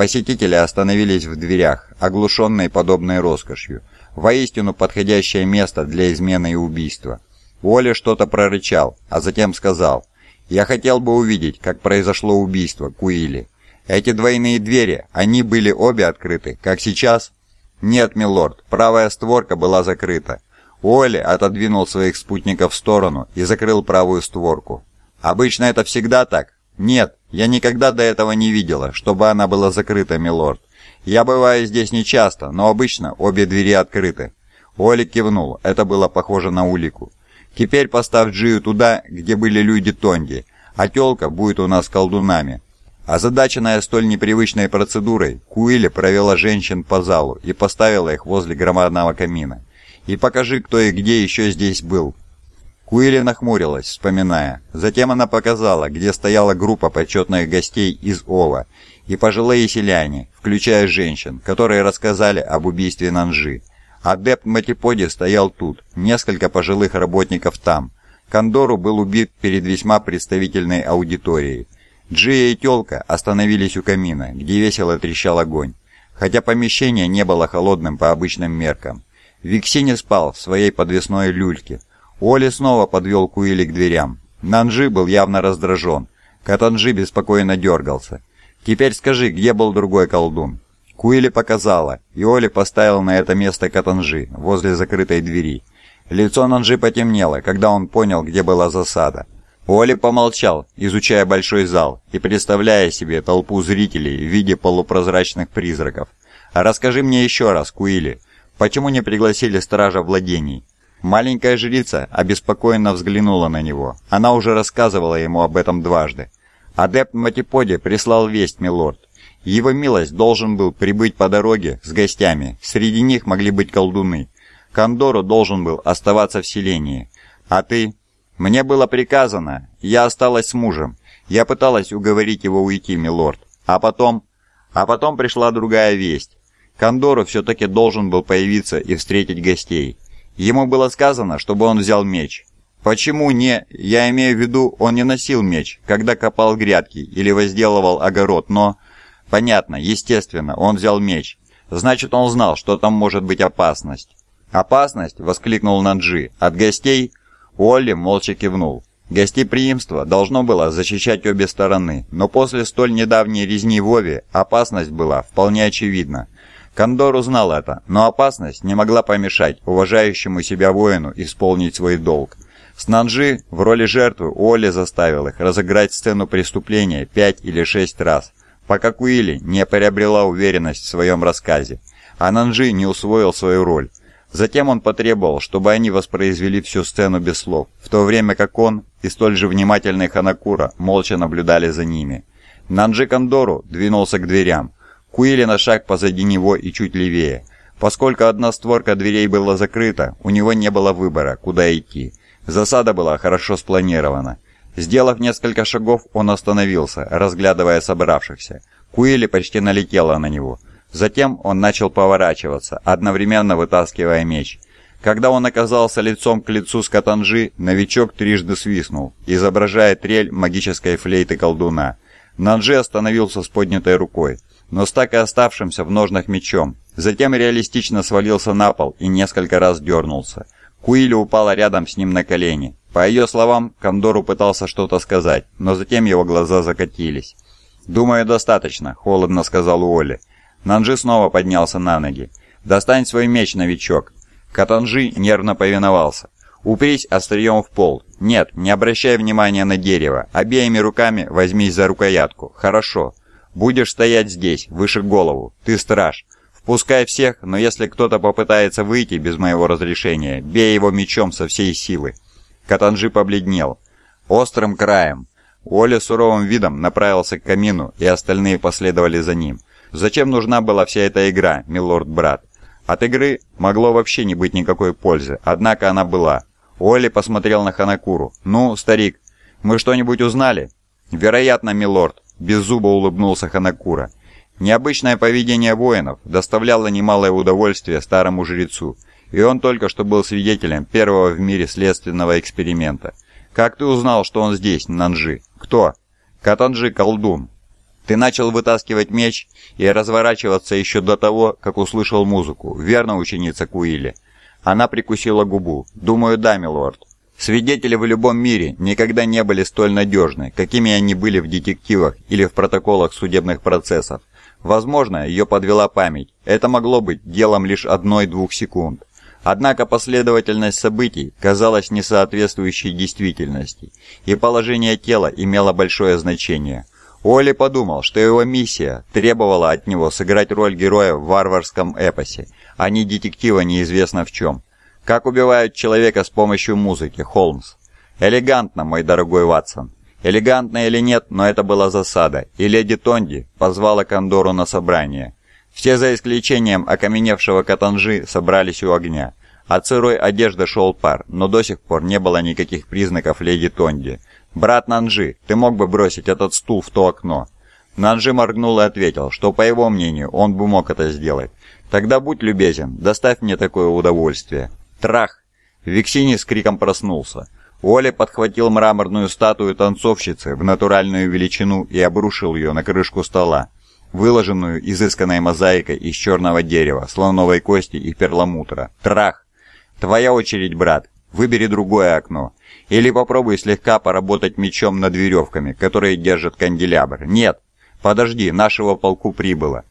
Посетители остановились в дверях, оглушенные подобной роскошью. Воистину подходящее место для измены и убийства. Оля что-то прорычал, а затем сказал, «Я хотел бы увидеть, как произошло убийство Куили. Эти двойные двери, они были обе открыты, как сейчас?» «Нет, милорд, правая створка была закрыта». Оли отодвинул своих спутников в сторону и закрыл правую створку. «Обычно это всегда так?» «Нет, я никогда до этого не видела, чтобы она была закрыта, милорд. Я бываю здесь нечасто, но обычно обе двери открыты». Оли кивнул, это было похоже на улику. «Теперь поставь Джию туда, где были люди Тонги, а тёлка будет у нас колдунами». Озадаченная столь непривычной процедурой, Куилли провела женщин по залу и поставила их возле громадного камина. «И покажи, кто и где еще здесь был», Куилли нахмурилась, вспоминая. Затем она показала, где стояла группа почетных гостей из Ова и пожилые селяне, включая женщин, которые рассказали об убийстве Нанжи. Адепт Матиподи стоял тут, несколько пожилых работников там. Кондору был убит перед весьма представительной аудиторией. Джия и Тёлка остановились у камина, где весело трещал огонь, хотя помещение не было холодным по обычным меркам. Викси не спал в своей подвесной люльке, Оли снова подвел Куили к дверям. Нанжи был явно раздражен. Катанжи беспокойно дергался. «Теперь скажи, где был другой колдун?» Куили показала, и Оли поставил на это место Катанжи, возле закрытой двери. Лицо Нанжи потемнело, когда он понял, где была засада. Оли помолчал, изучая большой зал и представляя себе толпу зрителей в виде полупрозрачных призраков. «Расскажи мне еще раз, Куили, почему не пригласили стража владений?» Маленькая жрица обеспокоенно взглянула на него. Она уже рассказывала ему об этом дважды. Адепт Матиподи прислал весть, милорд. Его милость должен был прибыть по дороге с гостями. Среди них могли быть колдуны. Кондору должен был оставаться в селении. А ты? Мне было приказано. Я осталась с мужем. Я пыталась уговорить его уйти, милорд. А потом... А потом пришла другая весть. Кондору все-таки должен был появиться и встретить гостей. Ему было сказано, чтобы он взял меч. Почему не? Я имею в виду, он не носил меч, когда копал грядки или возделывал огород, но... Понятно, естественно, он взял меч. Значит, он знал, что там может быть опасность. «Опасность?» — воскликнул Наджи. «От гостей?» Уолли молча кивнул. Гостеприимство должно было защищать обе стороны, но после столь недавней резни Вове опасность была вполне очевидна. Кондор узнал это, но опасность не могла помешать уважающему себя воину исполнить свой долг. С Нанжи в роли жертвы Оли заставил их разыграть сцену преступления пять или шесть раз, пока Куили не приобрела уверенность в своем рассказе, а Нанжи не усвоил свою роль. Затем он потребовал, чтобы они воспроизвели всю сцену без слов, в то время как он и столь же внимательный Ханакура молча наблюдали за ними. Нанджи Кондору двинулся к дверям, Куили на шаг позади него и чуть левее. Поскольку одна створка дверей была закрыта, у него не было выбора, куда идти. Засада была хорошо спланирована. Сделав несколько шагов, он остановился, разглядывая собравшихся. Куили почти налетела на него. Затем он начал поворачиваться, одновременно вытаскивая меч. Когда он оказался лицом к лицу с Катанжи, новичок трижды свистнул, изображая трель магической флейты колдуна. Нанжи остановился с поднятой рукой но с так и оставшимся в ножнах мечом. Затем реалистично свалился на пол и несколько раз дернулся. Куили упала рядом с ним на колени. По ее словам, Кондору пытался что-то сказать, но затем его глаза закатились. «Думаю, достаточно», — холодно сказал Уолли. Нанжи снова поднялся на ноги. «Достань свой меч, новичок». Катанжи нервно повиновался. «Упрись острием в пол. Нет, не обращай внимания на дерево. Обеими руками возьмись за рукоятку. Хорошо. Будешь стоять здесь, выше голову. Ты страж. Впускай всех, но если кто-то попытается выйти без моего разрешения, бей его мечом со всей силы». Катанжи побледнел. Острым краем. Оля суровым видом направился к камину, и остальные последовали за ним. Зачем нужна была вся эта игра, милорд-брат? От игры могло вообще не быть никакой пользы, однако она была. Оли посмотрел на Ханакуру. «Ну, старик, мы что-нибудь узнали?» «Вероятно, милорд. Беззубо улыбнулся Ханакура. Необычное поведение воинов доставляло немалое удовольствие старому жрецу, и он только что был свидетелем первого в мире следственного эксперимента. «Как ты узнал, что он здесь, Нанжи? Кто?» «Катанжи колдун». Ты начал вытаскивать меч и разворачиваться еще до того, как услышал музыку. Верно, ученица Куили?» Она прикусила губу. «Думаю, да, милорд». Свидетели в любом мире никогда не были столь надежны, какими они были в детективах или в протоколах судебных процессов. Возможно, ее подвела память. Это могло быть делом лишь одной-двух секунд. Однако последовательность событий казалась несоответствующей действительности, и положение тела имело большое значение. Оли подумал, что его миссия требовала от него сыграть роль героя в варварском эпосе, а не детектива неизвестно в чем. Как убивают человека с помощью музыки, Холмс? Элегантно, мой дорогой Ватсон. Элегантно или нет, но это была засада, и леди Тонди позвала Кондору на собрание. Все за исключением окаменевшего Катанжи собрались у огня. От сырой одежды шел пар, но до сих пор не было никаких признаков леди Тонди. «Брат Нанжи, ты мог бы бросить этот стул в то окно?» Нанжи моргнул и ответил, что, по его мнению, он бы мог это сделать. «Тогда будь любезен, доставь мне такое удовольствие». Трах! Виксини с криком проснулся. Оля подхватил мраморную статую танцовщицы в натуральную величину и обрушил ее на крышку стола, выложенную изысканной мозаикой из черного дерева, слоновой кости и перламутра. Трах! Твоя очередь, брат. Выбери другое окно. Или попробуй слегка поработать мечом над веревками, которые держат канделябр. Нет! Подожди, нашего полку прибыло.